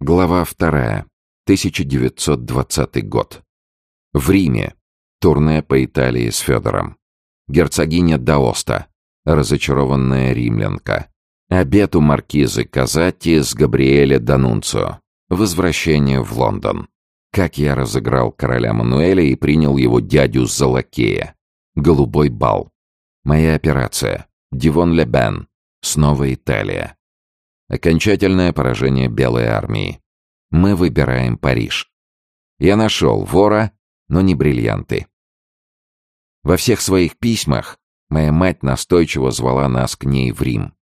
Глава вторая. 1920 год. В Риме. Турне по Италии с Федором. Герцогиня Даоста. Разочарованная римлянка. Обед у маркизы Казати с Габриэля Данунцио. Возвращение в Лондон. Как я разыграл короля Мануэля и принял его дядю за. Голубой бал. Моя операция. Дивон Лебен. Снова Италия. Окончательное поражение Белой армии. Мы выбираем Париж. Я нашел вора, но не бриллианты. Во всех своих письмах моя мать настойчиво звала нас к ней в Рим.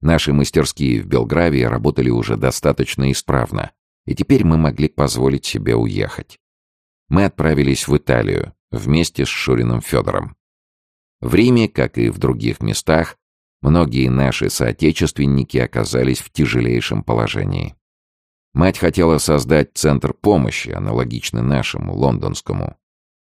Наши мастерские в Белгравии работали уже достаточно исправно, и теперь мы могли позволить себе уехать. Мы отправились в Италию вместе с Шуриным Федором. В Риме, как и в других местах, многие наши соотечественники оказались в тяжелейшем положении. Мать хотела создать центр помощи, аналогичный нашему, лондонскому.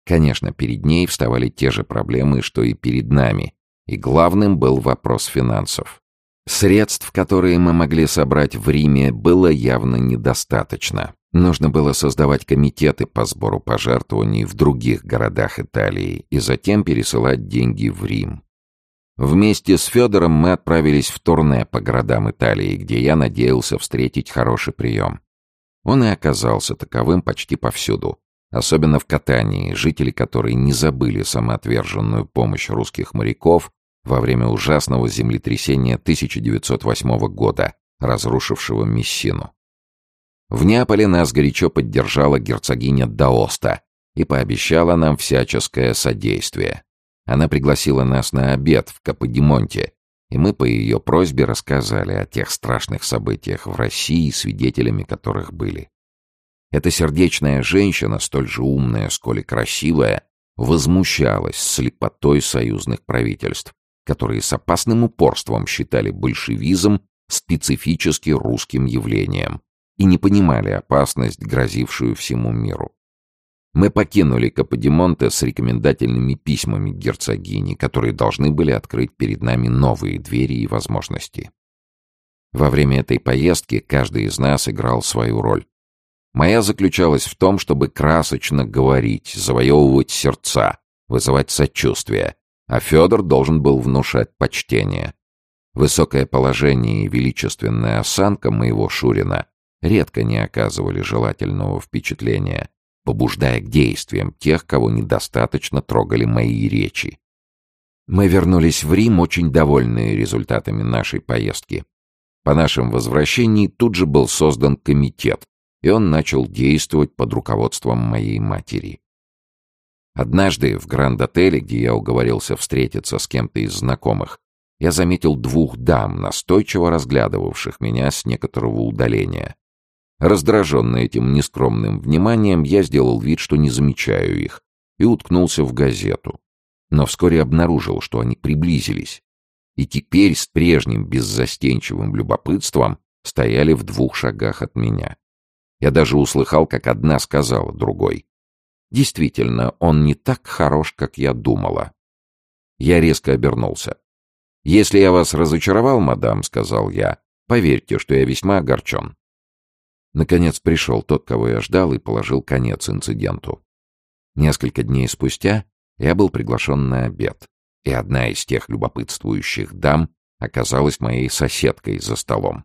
Конечно, перед ней вставали те же проблемы, что и перед нами, и главным был вопрос финансов. Средств, которые мы могли собрать в Риме, было явно недостаточно. Нужно было создавать комитеты по сбору пожертвований в других городах Италии и затем пересылать деньги в Рим. Вместе с Федором мы отправились в турне по городам Италии, где я надеялся встретить хороший прием. Он и оказался таковым почти повсюду. Особенно в Катании, жители которой не забыли самоотверженную помощь русских моряков во время ужасного землетрясения 1908 года, разрушившего Мессину. В Неаполе нас горячо поддержала герцогиня Даоста и пообещала нам всяческое содействие. Она пригласила нас на обед в Каподимонте, и мы по ее просьбе рассказали о тех страшных событиях в России, свидетелями которых были. Эта сердечная женщина, столь же умная, сколь и красивая, возмущалась слепотой союзных правительств, которые с опасным упорством считали большевизм специфически русским явлением и не понимали опасность, грозившую всему миру. Мы покинули Каподимонте с рекомендательными письмами герцогини, которые должны были открыть перед нами новые двери и возможности. Во время этой поездки каждый из нас играл свою роль. Моя заключалась в том, чтобы красочно говорить, завоевывать сердца, вызывать сочувствие, а Федор должен был внушать почтение. Высокое положение и величественная осанка моего Шурина редко не оказывали желательного впечатления, побуждая к действиям тех, кого недостаточно трогали мои речи. Мы вернулись в Рим очень довольные результатами нашей поездки. По нашем возвращении тут же был создан комитет, и он начал действовать под руководством моей матери. Однажды в Гранд-отеле, где я уговорился встретиться с кем-то из знакомых, я заметил двух дам, настойчиво разглядывавших меня с некоторого удаления. Раздраженный этим нескромным вниманием, я сделал вид, что не замечаю их, и уткнулся в газету. Но вскоре обнаружил, что они приблизились, и теперь с прежним беззастенчивым любопытством стояли в двух шагах от меня. Я даже услыхал, как одна сказала другой. Действительно, он не так хорош, как я думала. Я резко обернулся. «Если я вас разочаровал, мадам», — сказал я, — «поверьте, что я весьма огорчен». Наконец пришел тот, кого я ждал, и положил конец инциденту. Несколько дней спустя я был приглашен на обед, и одна из тех любопытствующих дам оказалась моей соседкой за столом.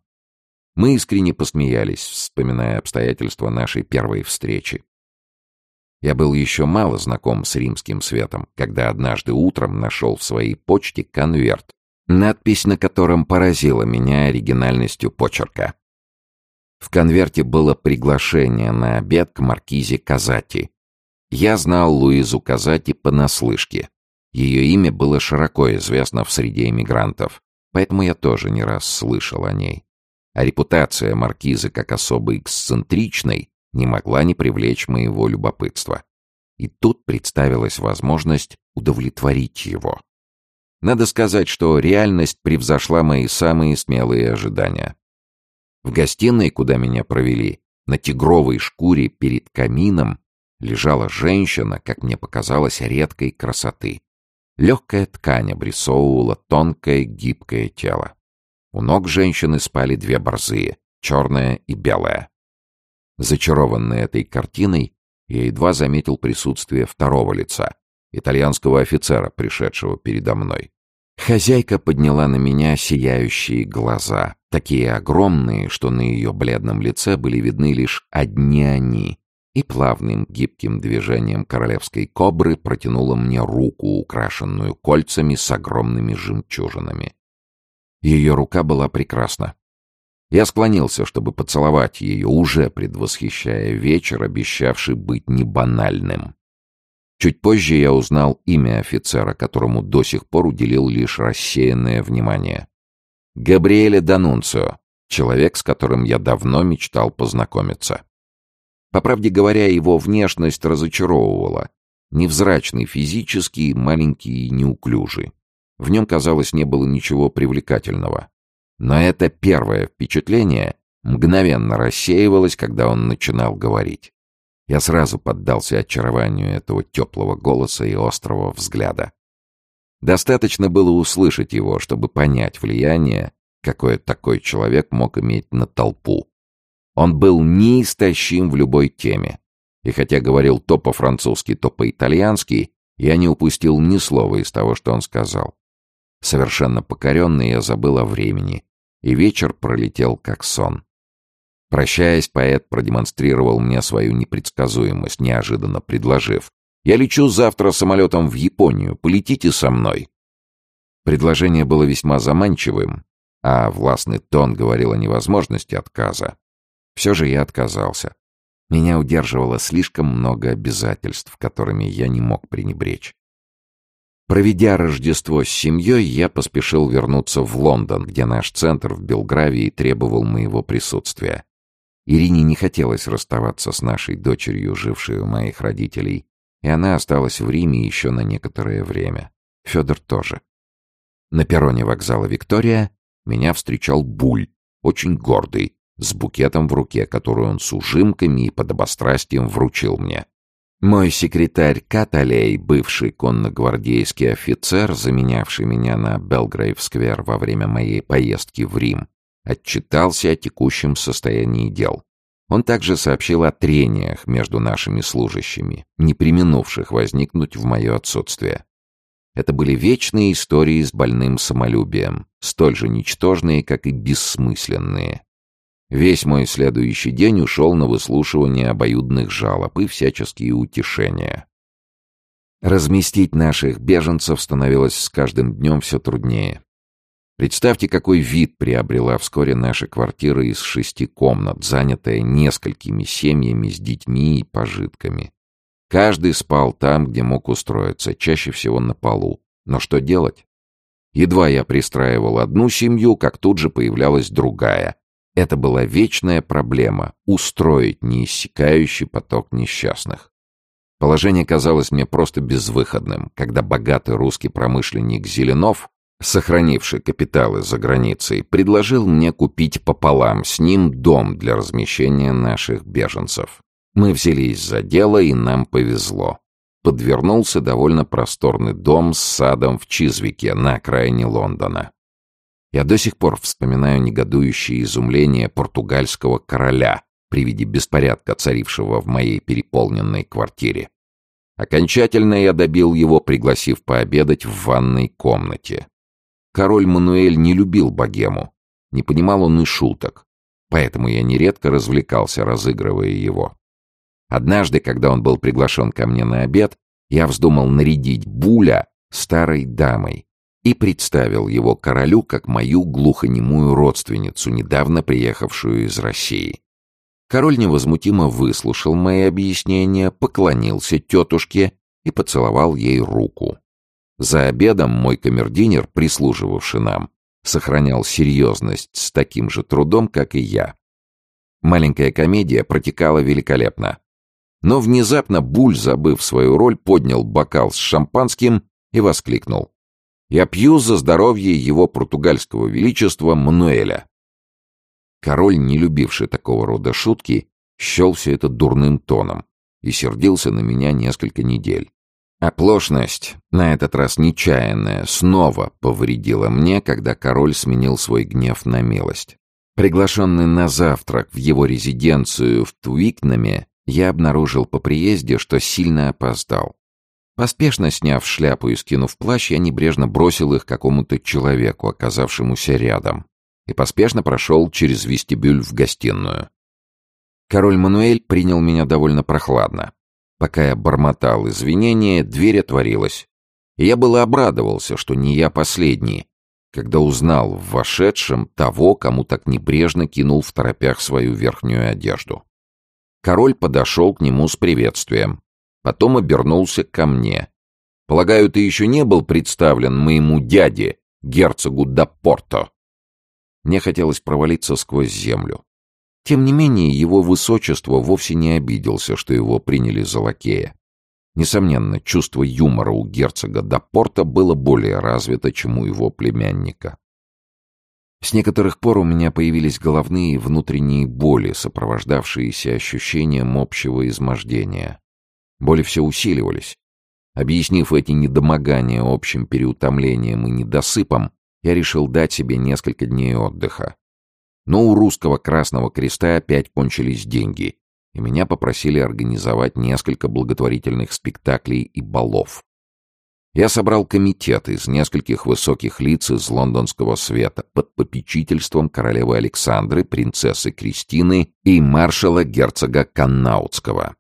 Мы искренне посмеялись, вспоминая обстоятельства нашей первой встречи. Я был еще мало знаком с римским светом, когда однажды утром нашел в своей почте конверт, надпись на котором поразила меня оригинальностью почерка. В конверте было приглашение на обед к маркизе Казати. Я знал Луизу Казати понаслышке. Ее имя было широко известно в среде эмигрантов, поэтому я тоже не раз слышал о ней. А репутация маркизы как особо эксцентричной не могла не привлечь моего любопытства. И тут представилась возможность удовлетворить его. Надо сказать, что реальность превзошла мои самые смелые ожидания. В гостиной, куда меня провели, на тигровой шкуре перед камином лежала женщина, как мне показалось, редкой красоты. Легкая ткань обрисовывала тонкое гибкое тело. У ног женщины спали две борзые, черная и белая. Зачарованный этой картиной, я едва заметил присутствие второго лица, итальянского офицера, пришедшего передо мной. Хозяйка подняла на меня сияющие глаза, такие огромные, что на ее бледном лице были видны лишь одни они, и плавным гибким движением королевской кобры протянула мне руку, украшенную кольцами с огромными жемчужинами. Ее рука была прекрасна. Я склонился, чтобы поцеловать ее, уже предвосхищая вечер, обещавший быть не банальным. Чуть позже я узнал имя офицера, которому до сих пор уделил лишь рассеянное внимание. Габриэле Данунцио, человек, с которым я давно мечтал познакомиться. По правде говоря, его внешность разочаровывала. Невзрачный физический, маленький и неуклюжий. В нем, казалось, не было ничего привлекательного. Но это первое впечатление мгновенно рассеивалось, когда он начинал говорить. Я сразу поддался очарованию этого теплого голоса и острого взгляда. Достаточно было услышать его, чтобы понять влияние, какое такой человек мог иметь на толпу. Он был неистощим в любой теме. И хотя говорил то по-французски, то по-итальянски, я не упустил ни слова из того, что он сказал. Совершенно покоренный я забыл о времени, и вечер пролетел как сон. Прощаясь, поэт продемонстрировал мне свою непредсказуемость, неожиданно предложив. «Я лечу завтра самолетом в Японию. Полетите со мной». Предложение было весьма заманчивым, а властный тон говорил о невозможности отказа. Все же я отказался. Меня удерживало слишком много обязательств, которыми я не мог пренебречь. Проведя Рождество с семьей, я поспешил вернуться в Лондон, где наш центр в Белгравии требовал моего присутствия. Ирине не хотелось расставаться с нашей дочерью, жившей у моих родителей, и она осталась в Риме еще на некоторое время. Федор тоже. На перроне вокзала «Виктория» меня встречал Буль, очень гордый, с букетом в руке, который он с ужимками и подобострастием вручил мне. Мой секретарь Каталей, бывший конногвардейский офицер, заменявший меня на Белгрейв-сквер во время моей поездки в Рим, отчитался о текущем состоянии дел. Он также сообщил о трениях между нашими служащими, не применувших возникнуть в мое отсутствие. Это были вечные истории с больным самолюбием, столь же ничтожные, как и бессмысленные. Весь мой следующий день ушел на выслушивание обоюдных жалоб и всяческие утешения. Разместить наших беженцев становилось с каждым днем все труднее. Представьте, какой вид приобрела вскоре наша квартира из шести комнат, занятая несколькими семьями с детьми и пожитками. Каждый спал там, где мог устроиться, чаще всего на полу. Но что делать? Едва я пристраивал одну семью, как тут же появлялась другая. Это была вечная проблема — устроить неиссякающий поток несчастных. Положение казалось мне просто безвыходным, когда богатый русский промышленник Зеленов сохранивший капиталы за границей, предложил мне купить пополам с ним дом для размещения наших беженцев. Мы взялись за дело, и нам повезло. Подвернулся довольно просторный дом с садом в Чизвике на окраине Лондона. Я до сих пор вспоминаю негодующее изумление португальского короля при виде беспорядка, царившего в моей переполненной квартире. Окончательно я добил его, пригласив пообедать в ванной комнате. Король Мануэль не любил богему, не понимал он и шуток, поэтому я нередко развлекался, разыгрывая его. Однажды, когда он был приглашен ко мне на обед, я вздумал нарядить Буля старой дамой и представил его королю как мою глухонемую родственницу, недавно приехавшую из России. Король невозмутимо выслушал мои объяснения, поклонился тетушке и поцеловал ей руку. За обедом мой камердинер, прислуживавший нам, сохранял серьезность с таким же трудом, как и я. Маленькая комедия протекала великолепно. Но внезапно Буль, забыв свою роль, поднял бокал с шампанским и воскликнул. «Я пью за здоровье его португальского величества Мануэля». Король, не любивший такого рода шутки, счел все это дурным тоном и сердился на меня несколько недель. Оплошность, на этот раз нечаянная, снова повредила мне, когда король сменил свой гнев на милость. Приглашенный на завтрак в его резиденцию в Туикнаме, я обнаружил по приезде, что сильно опоздал. Поспешно сняв шляпу и скинув плащ, я небрежно бросил их какому-то человеку, оказавшемуся рядом, и поспешно прошел через вестибюль в гостиную. Король Мануэль принял меня довольно прохладно. Пока я бормотал извинения, дверь отворилась. И я было обрадовался, что не я последний, когда узнал в вошедшем того, кому так небрежно кинул в торопях свою верхнюю одежду. Король подошел к нему с приветствием. Потом обернулся ко мне. «Полагаю, ты еще не был представлен моему дяде, герцогу Дапорто?» Мне хотелось провалиться сквозь землю. Тем не менее, его высочество вовсе не обиделся, что его приняли за лакея. Несомненно, чувство юмора у герцога Дапорта было более развито, чем у его племянника. С некоторых пор у меня появились головные и внутренние боли, сопровождавшиеся ощущением общего измождения. Боли все усиливались. Объяснив эти недомогания общим переутомлением и недосыпом, я решил дать себе несколько дней отдыха. Но у русского Красного Креста опять кончились деньги, и меня попросили организовать несколько благотворительных спектаклей и балов. Я собрал комитет из нескольких высоких лиц из лондонского света под попечительством королевы Александры, принцессы Кристины и маршала герцога Каннаутского.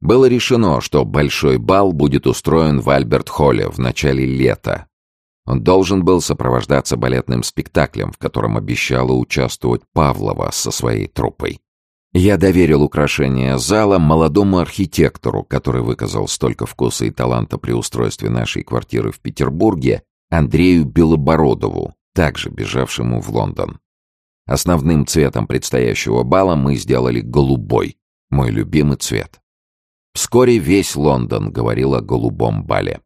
Было решено, что большой бал будет устроен в Альберт-Холле в начале лета. Он должен был сопровождаться балетным спектаклем, в котором обещала участвовать Павлова со своей труппой. Я доверил украшение зала молодому архитектору, который выказал столько вкуса и таланта при устройстве нашей квартиры в Петербурге, Андрею Белобородову, также бежавшему в Лондон. Основным цветом предстоящего бала мы сделали голубой, мой любимый цвет. Вскоре весь Лондон говорил о голубом бале.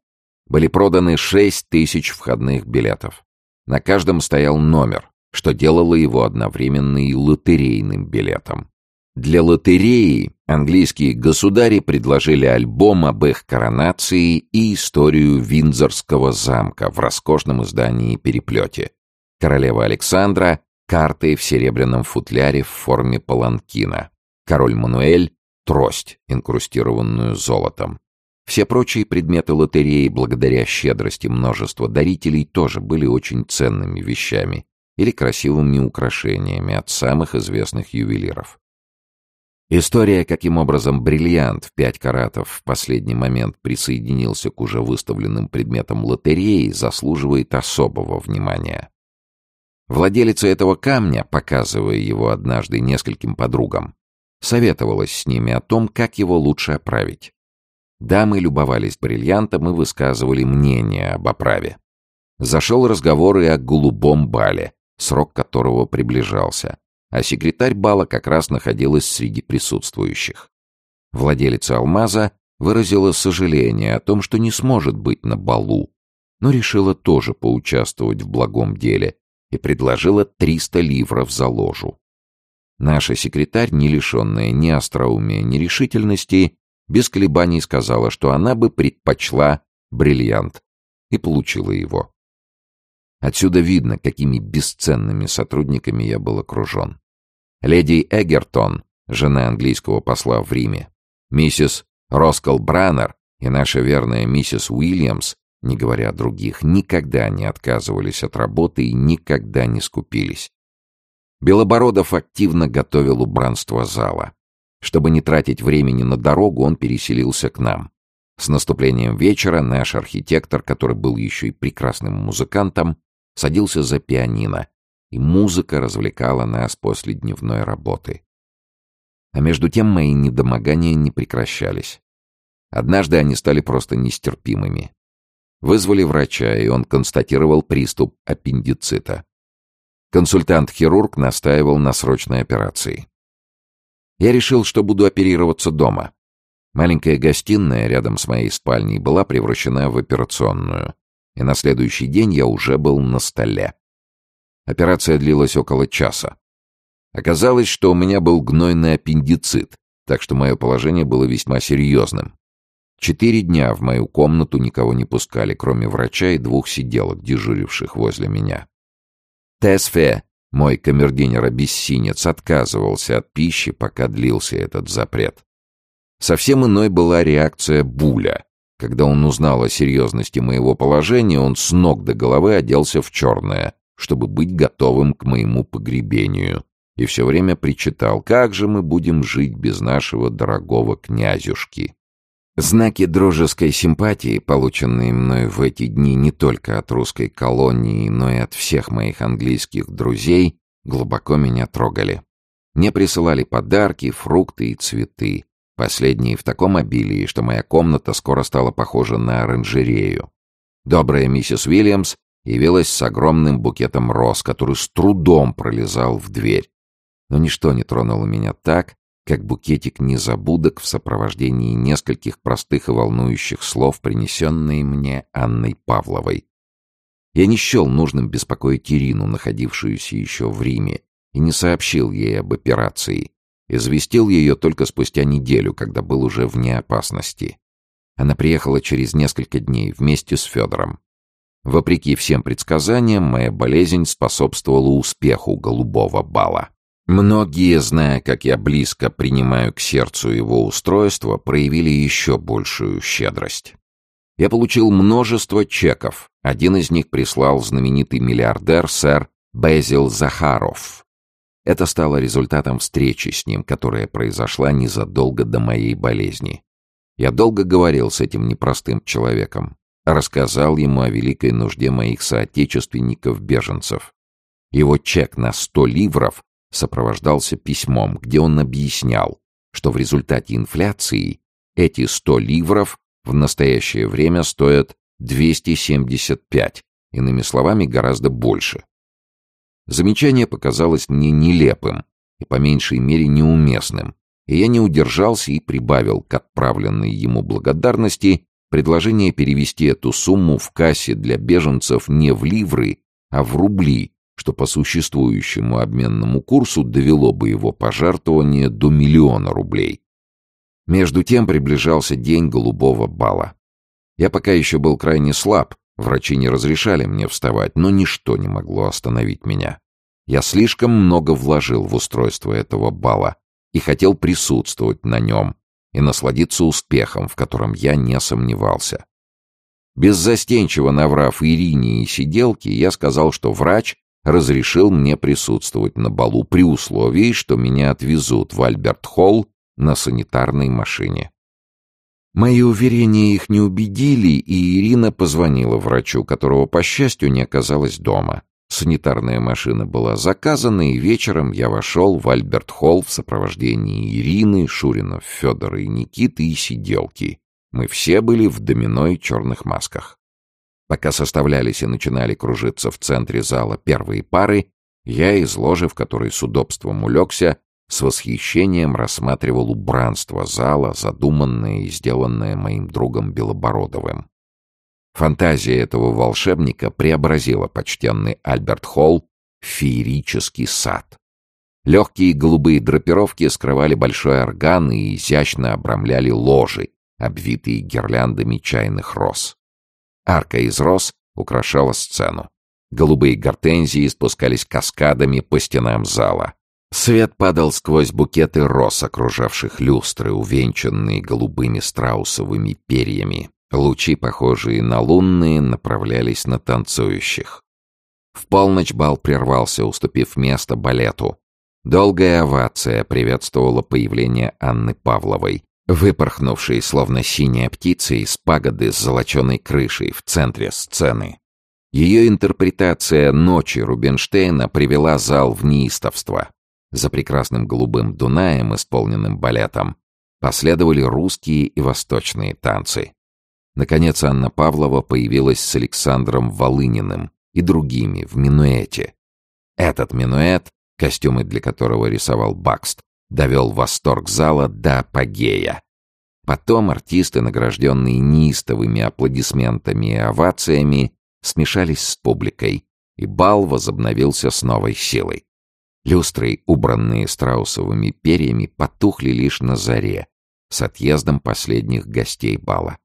Были проданы шесть тысяч входных билетов. На каждом стоял номер, что делало его одновременно и лотерейным билетом. Для лотереи английские государи предложили альбом об их коронации и историю Виндзорского замка в роскошном издании-переплете. Королева Александра — карты в серебряном футляре в форме паланкина. Король Мануэль — трость, инкрустированную золотом. Все прочие предметы лотереи, благодаря щедрости множества дарителей, тоже были очень ценными вещами или красивыми украшениями от самых известных ювелиров. История, каким образом бриллиант в пять каратов в последний момент присоединился к уже выставленным предметам лотереи, заслуживает особого внимания. Владелица этого камня, показывая его однажды нескольким подругам, советовалась с ними о том, как его лучше оправить. Дамы любовались бриллиантом и высказывали мнение об оправе. Зашел разговор и о голубом бале, срок которого приближался а секретарь бала как раз находилась среди присутствующих. Владелица алмаза выразила сожаление о том, что не сможет быть на балу, но решила тоже поучаствовать в благом деле и предложила 300 ливров за ложу. Наша секретарь, не лишенная ни остроумия, ни решительности, без колебаний сказала, что она бы предпочла бриллиант, и получила его. Отсюда видно, какими бесценными сотрудниками я был окружен. Леди Эгертон, жена английского посла в Риме, миссис Роскал Браннер и наша верная миссис Уильямс, не говоря о других, никогда не отказывались от работы и никогда не скупились. Белобородов активно готовил убранство зала. Чтобы не тратить времени на дорогу, он переселился к нам. С наступлением вечера наш архитектор, который был еще и прекрасным музыкантом, садился за пианино, и музыка развлекала нас после дневной работы. А между тем мои недомогания не прекращались. Однажды они стали просто нестерпимыми. Вызвали врача, и он констатировал приступ аппендицита. Консультант-хирург настаивал на срочной операции. Я решил, что буду оперироваться дома. Маленькая гостиная рядом с моей спальней была превращена в операционную, и на следующий день я уже был на столе. Операция длилась около часа. Оказалось, что у меня был гнойный аппендицит, так что мое положение было весьма серьезным. Четыре дня в мою комнату никого не пускали, кроме врача и двух сиделок, дежуривших возле меня. «Тесфе, Мой камердинер-обессинец отказывался от пищи, пока длился этот запрет. Совсем иной была реакция Буля. Когда он узнал о серьезности моего положения, он с ног до головы оделся в черное, чтобы быть готовым к моему погребению, и все время причитал, как же мы будем жить без нашего дорогого князюшки. Знаки дружеской симпатии, полученные мной в эти дни не только от русской колонии, но и от всех моих английских друзей, глубоко меня трогали. Мне присылали подарки, фрукты и цветы, последние в таком обилии, что моя комната скоро стала похожа на оранжерею. Добрая миссис Уильямс явилась с огромным букетом роз, который с трудом пролезал в дверь. Но ничто не тронуло меня так, как букетик незабудок в сопровождении нескольких простых и волнующих слов, принесенные мне Анной Павловой. Я не счел нужным беспокоить Ирину, находившуюся еще в Риме, и не сообщил ей об операции. Известил ее только спустя неделю, когда был уже вне опасности. Она приехала через несколько дней вместе с Федором. Вопреки всем предсказаниям, моя болезнь способствовала успеху голубого бала. Многие, зная, как я близко принимаю к сердцу его устройство, проявили еще большую щедрость. Я получил множество чеков. Один из них прислал знаменитый миллиардер сэр Безил Захаров. Это стало результатом встречи с ним, которая произошла незадолго до моей болезни. Я долго говорил с этим непростым человеком, рассказал ему о великой нужде моих соотечественников-беженцев. Его чек на сто ливров сопровождался письмом, где он объяснял, что в результате инфляции эти 100 ливров в настоящее время стоят 275, иными словами, гораздо больше. Замечание показалось мне нелепым и по меньшей мере неуместным, и я не удержался и прибавил к отправленной ему благодарности предложение перевести эту сумму в кассе для беженцев не в ливры, а в рубли, что по существующему обменному курсу довело бы его пожертвование до миллиона рублей. Между тем приближался день голубого бала. Я пока еще был крайне слаб, врачи не разрешали мне вставать, но ничто не могло остановить меня. Я слишком много вложил в устройство этого бала и хотел присутствовать на нем и насладиться успехом, в котором я не сомневался. Беззастенчиво наврав Ирине и сиделке, я сказал, что врач разрешил мне присутствовать на балу при условии, что меня отвезут в Альберт-Холл на санитарной машине. Мои уверения их не убедили, и Ирина позвонила врачу, которого, по счастью, не оказалось дома. Санитарная машина была заказана, и вечером я вошел в Альберт-Холл в сопровождении Ирины, Шуринов, Федора и Никиты и сиделки. Мы все были в домино и черных масках. Пока составлялись и начинали кружиться в центре зала первые пары, я из ложи, в которой с удобством улегся, с восхищением рассматривал убранство зала, задуманное и сделанное моим другом Белобородовым. Фантазия этого волшебника преобразила почтенный Альберт Холл в феерический сад. Легкие голубые драпировки скрывали большой орган и изящно обрамляли ложи, обвитые гирляндами чайных роз. Арка из роз украшала сцену. Голубые гортензии спускались каскадами по стенам зала. Свет падал сквозь букеты роз, окружавших люстры, увенчанные голубыми страусовыми перьями. Лучи, похожие на лунные, направлялись на танцующих. В полночь бал прервался, уступив место балету. Долгая овация приветствовала появление Анны Павловой, выпорхнувшей, словно синяя птица, из пагоды с золоченой крышей в центре сцены. Ее интерпретация «Ночи» Рубинштейна привела зал в неистовство. За прекрасным голубым Дунаем, исполненным балетом, последовали русские и восточные танцы. Наконец Анна Павлова появилась с Александром Волыниным и другими в минуэте. Этот минуэт, костюмы для которого рисовал Бакст, довел восторг зала до апогея. Потом артисты, награжденные неистовыми аплодисментами и овациями, смешались с публикой, и бал возобновился с новой силой. Люстры, убранные страусовыми перьями, потухли лишь на заре, с отъездом последних гостей бала.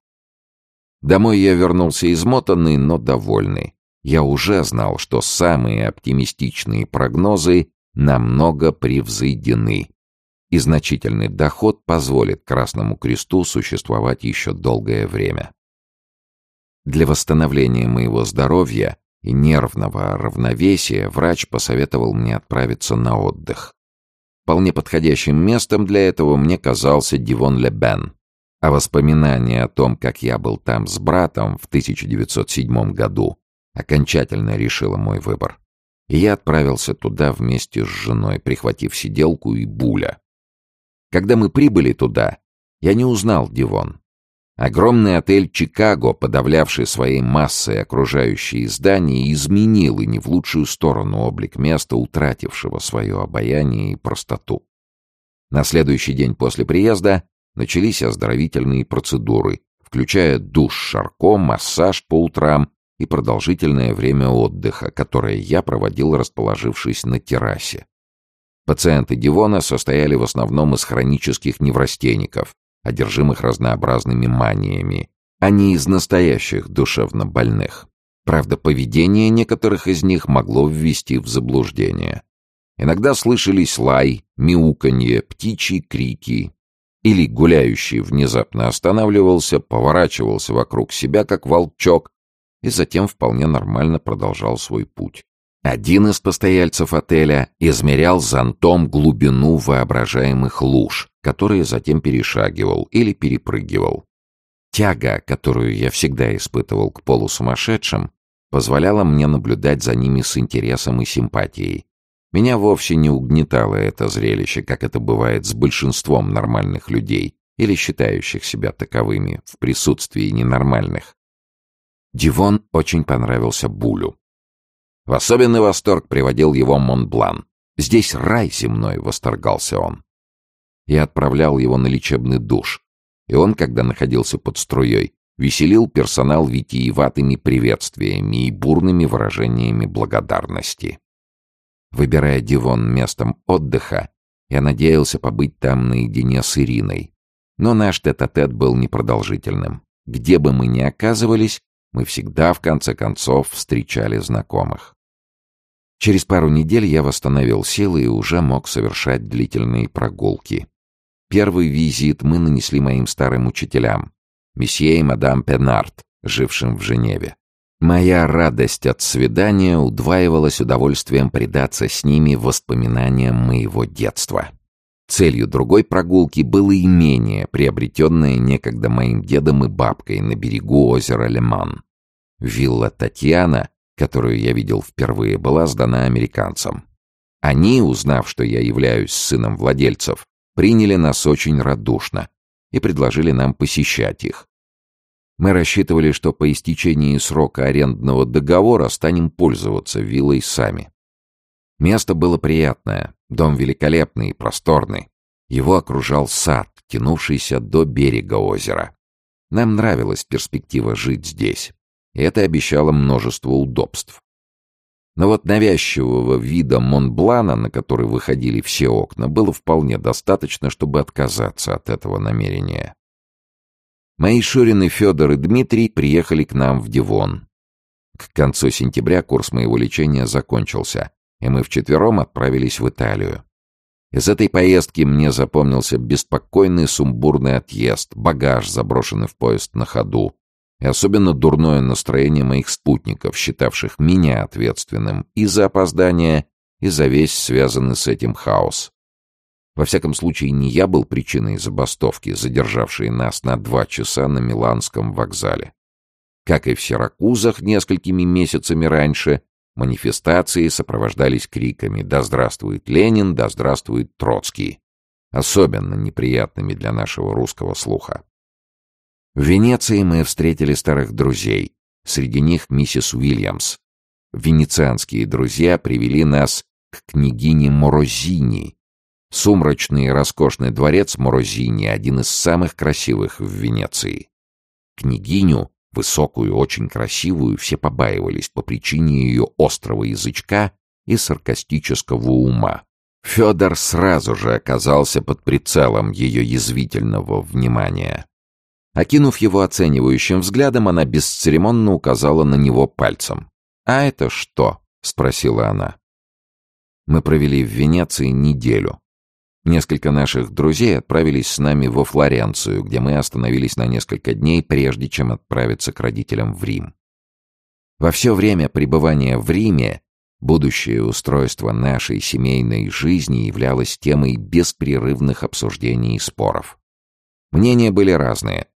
Домой я вернулся измотанный, но довольный. Я уже знал, что самые оптимистичные прогнозы намного превзойдены, и значительный доход позволит Красному Кресту существовать еще долгое время. Для восстановления моего здоровья и нервного равновесия врач посоветовал мне отправиться на отдых. Вполне подходящим местом для этого мне казался Дивон-Ле-Бен, а воспоминание о том, как я был там с братом в 1907 году, окончательно решило мой выбор. И я отправился туда вместе с женой, прихватив сиделку и буля. Когда мы прибыли туда, я не узнал Дивон. Огромный отель «Чикаго», подавлявший своей массой окружающие здания, изменил и не в лучшую сторону облик места, утратившего свое обаяние и простоту. На следующий день после приезда начались оздоровительные процедуры, включая душ шарко, массаж по утрам и продолжительное время отдыха, которое я проводил, расположившись на террасе. Пациенты Дивона состояли в основном из хронических неврастенников, одержимых разнообразными маниями, а не из настоящих душевно больных. Правда, поведение некоторых из них могло ввести в заблуждение. Иногда слышались лай, мяуканье, птичьи крики. Или гуляющий внезапно останавливался, поворачивался вокруг себя, как волчок, и затем вполне нормально продолжал свой путь. Один из постояльцев отеля измерял зонтом глубину воображаемых луж, которые затем перешагивал или перепрыгивал. Тяга, которую я всегда испытывал к полусумасшедшим, позволяла мне наблюдать за ними с интересом и симпатией. Меня вовсе не угнетало это зрелище, как это бывает с большинством нормальных людей или считающих себя таковыми в присутствии ненормальных. Дивон очень понравился Булю. В особенный восторг приводил его Монблан. «Здесь рай земной», — восторгался он. Я отправлял его на лечебный душ, и он, когда находился под струей, веселил персонал витиеватыми приветствиями и бурными выражениями благодарности. Выбирая Дивон местом отдыха, я надеялся побыть там наедине с Ириной. Но наш тет-а-тет -тет был непродолжительным. Где бы мы ни оказывались, мы всегда, в конце концов, встречали знакомых. Через пару недель я восстановил силы и уже мог совершать длительные прогулки. Первый визит мы нанесли моим старым учителям, месье и мадам Пенарт, жившим в Женеве. Моя радость от свидания удваивалась удовольствием предаться с ними воспоминаниям моего детства. Целью другой прогулки было имение, приобретенное некогда моим дедом и бабкой на берегу озера Леман. Вилла Татьяна которую я видел впервые, была сдана американцам. Они, узнав, что я являюсь сыном владельцев, приняли нас очень радушно и предложили нам посещать их. Мы рассчитывали, что по истечении срока арендного договора станем пользоваться виллой сами. Место было приятное, дом великолепный и просторный. Его окружал сад, тянувшийся до берега озера. Нам нравилась перспектива жить здесь это обещало множество удобств. Но вот навязчивого вида Монблана, на который выходили все окна, было вполне достаточно, чтобы отказаться от этого намерения. Мои Шурины Федор и Дмитрий приехали к нам в Дивон. К концу сентября курс моего лечения закончился, и мы вчетвером отправились в Италию. Из этой поездки мне запомнился беспокойный сумбурный отъезд, багаж, заброшенный в поезд на ходу, и особенно дурное настроение моих спутников, считавших меня ответственным и за опоздание, и за весь связанный с этим хаос. Во всяком случае, не я был причиной забастовки, задержавшей нас на два часа на Миланском вокзале. Как и в Сиракузах несколькими месяцами раньше, манифестации сопровождались криками «Да здравствует Ленин! Да здравствует Троцкий!» особенно неприятными для нашего русского слуха. В Венеции мы встретили старых друзей, среди них миссис Уильямс. Венецианские друзья привели нас к княгине Морозини. Сумрачный и роскошный дворец Морозини — один из самых красивых в Венеции. Княгиню, высокую, очень красивую, все побаивались по причине ее острого язычка и саркастического ума. Федор сразу же оказался под прицелом ее язвительного внимания. Окинув его оценивающим взглядом, она бесцеремонно указала на него пальцем. «А это что?» — спросила она. Мы провели в Венеции неделю. Несколько наших друзей отправились с нами во Флоренцию, где мы остановились на несколько дней, прежде чем отправиться к родителям в Рим. Во все время пребывания в Риме будущее устройство нашей семейной жизни являлось темой беспрерывных обсуждений и споров. Мнения были разные.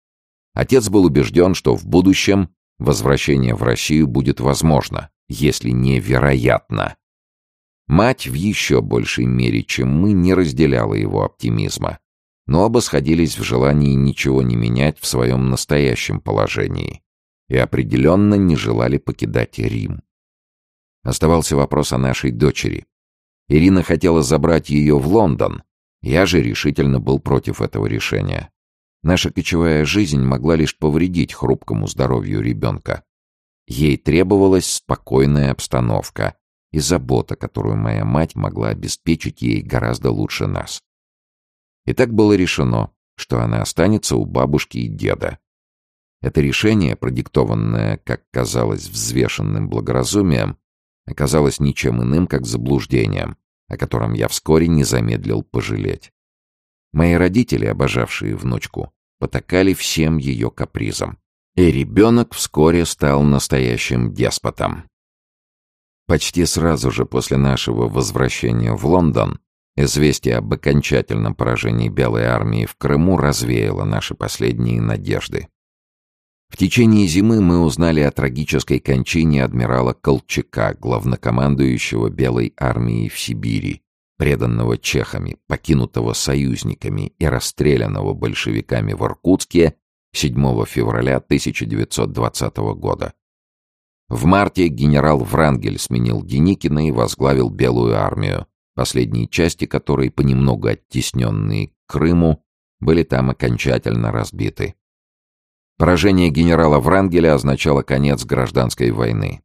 Отец был убежден, что в будущем возвращение в Россию будет возможно, если не вероятно. Мать в еще большей мере, чем мы, не разделяла его оптимизма, но оба сходились в желании ничего не менять в своем настоящем положении и определенно не желали покидать Рим. Оставался вопрос о нашей дочери. Ирина хотела забрать ее в Лондон, я же решительно был против этого решения. Наша кочевая жизнь могла лишь повредить хрупкому здоровью ребенка. Ей требовалась спокойная обстановка, и забота, которую моя мать могла обеспечить ей гораздо лучше нас. И так было решено, что она останется у бабушки и деда. Это решение, продиктованное, как казалось, взвешенным благоразумием, оказалось ничем иным, как заблуждением, о котором я вскоре не замедлил пожалеть. Мои родители, обожавшие внучку, потакали всем ее капризам. И ребенок вскоре стал настоящим деспотом. Почти сразу же после нашего возвращения в Лондон известие об окончательном поражении Белой армии в Крыму развеяло наши последние надежды. В течение зимы мы узнали о трагической кончине адмирала Колчака, главнокомандующего Белой армией в Сибири, преданного чехами, покинутого союзниками и расстрелянного большевиками в Иркутске 7 февраля 1920 года. В марте генерал Врангель сменил Деникина и возглавил Белую армию, последние части которой, понемногу оттесненные к Крыму, были там окончательно разбиты. Поражение генерала Врангеля означало конец гражданской войны.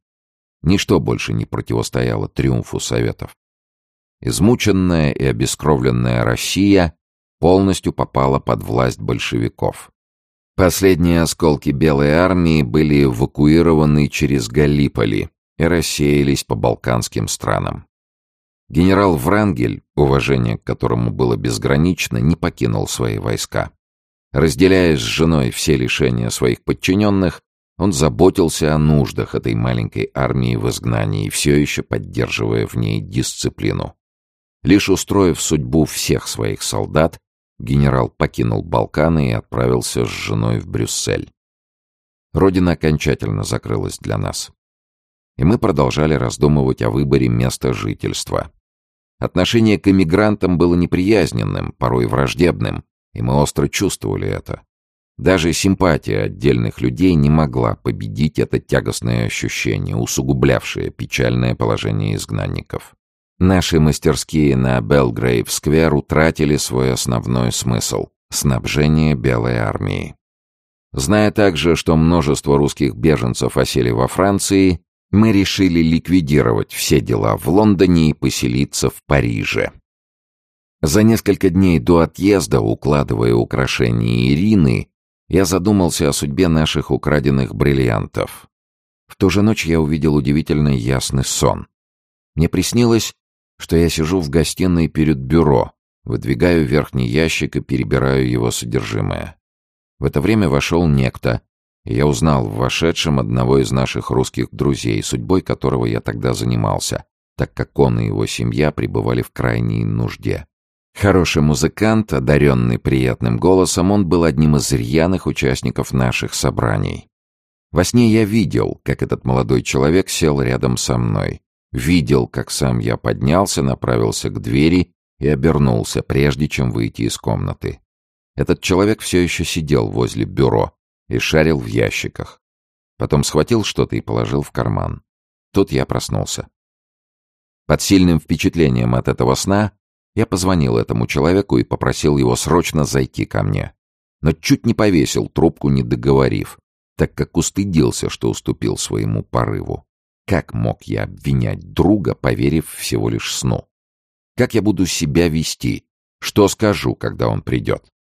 Ничто больше не противостояло триумфу Советов. Измученная и обескровленная Россия полностью попала под власть большевиков. Последние осколки Белой армии были эвакуированы через Галиполи и рассеялись по балканским странам. Генерал Врангель, уважение к которому было безгранично, не покинул свои войска. Разделяя с женой все лишения своих подчиненных, он заботился о нуждах этой маленькой армии в изгнании, все еще поддерживая в ней дисциплину. Лишь устроив судьбу всех своих солдат, генерал покинул Балканы и отправился с женой в Брюссель. Родина окончательно закрылась для нас. И мы продолжали раздумывать о выборе места жительства. Отношение к эмигрантам было неприязненным, порой враждебным, и мы остро чувствовали это. Даже симпатия отдельных людей не могла победить это тягостное ощущение, усугублявшее печальное положение изгнанников. Наши мастерские на Белгрейв-сквер утратили свой основной смысл — снабжение Белой армии. Зная также, что множество русских беженцев осели во Франции, мы решили ликвидировать все дела в Лондоне и поселиться в Париже. За несколько дней до отъезда, укладывая украшения Ирины, я задумался о судьбе наших украденных бриллиантов. В ту же ночь я увидел удивительно ясный сон. Мне приснилось, что я сижу в гостиной перед бюро, выдвигаю верхний ящик и перебираю его содержимое. В это время вошел некто, и я узнал в вошедшем одного из наших русских друзей, судьбой которого я тогда занимался, так как он и его семья пребывали в крайней нужде. Хороший музыкант, одаренный приятным голосом, он был одним из рьяных участников наших собраний. Во сне я видел, как этот молодой человек сел рядом со мной. Видел, как сам я поднялся, направился к двери и обернулся, прежде чем выйти из комнаты. Этот человек все еще сидел возле бюро и шарил в ящиках. Потом схватил что-то и положил в карман. Тут я проснулся. Под сильным впечатлением от этого сна я позвонил этому человеку и попросил его срочно зайти ко мне. Но чуть не повесил трубку, не договорив, так как устыдился, что уступил своему порыву. Как мог я обвинять друга, поверив всего лишь сну? Как я буду себя вести? Что скажу, когда он придет?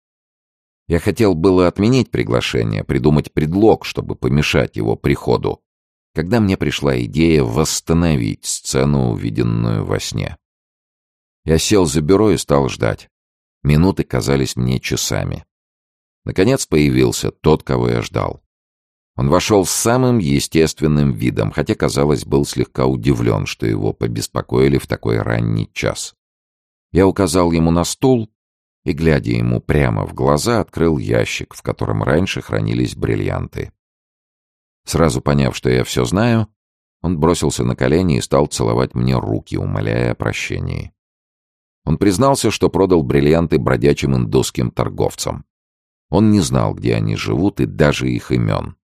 Я хотел было отменить приглашение, придумать предлог, чтобы помешать его приходу. когда мне пришла идея восстановить сцену, увиденную во сне. Я сел за бюро и стал ждать. Минуты казались мне часами. Наконец появился тот, кого я ждал. Он вошел с самым естественным видом, хотя, казалось, был слегка удивлен, что его побеспокоили в такой ранний час. Я указал ему на стул и, глядя ему прямо в глаза, открыл ящик, в котором раньше хранились бриллианты. Сразу поняв, что я все знаю, он бросился на колени и стал целовать мне руки, умоляя о прощении. Он признался, что продал бриллианты бродячим индусским торговцам. Он не знал, где они живут, и даже их имен.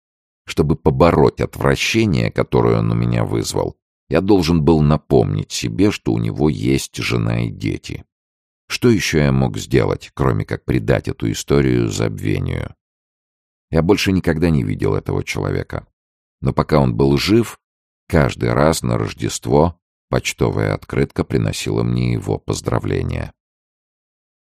Чтобы побороть отвращение, которое он у меня вызвал, я должен был напомнить себе, что у него есть жена и дети. Что еще я мог сделать, кроме как предать эту историю забвению? Я больше никогда не видел этого человека. Но пока он был жив, каждый раз на Рождество почтовая открытка приносила мне его поздравления.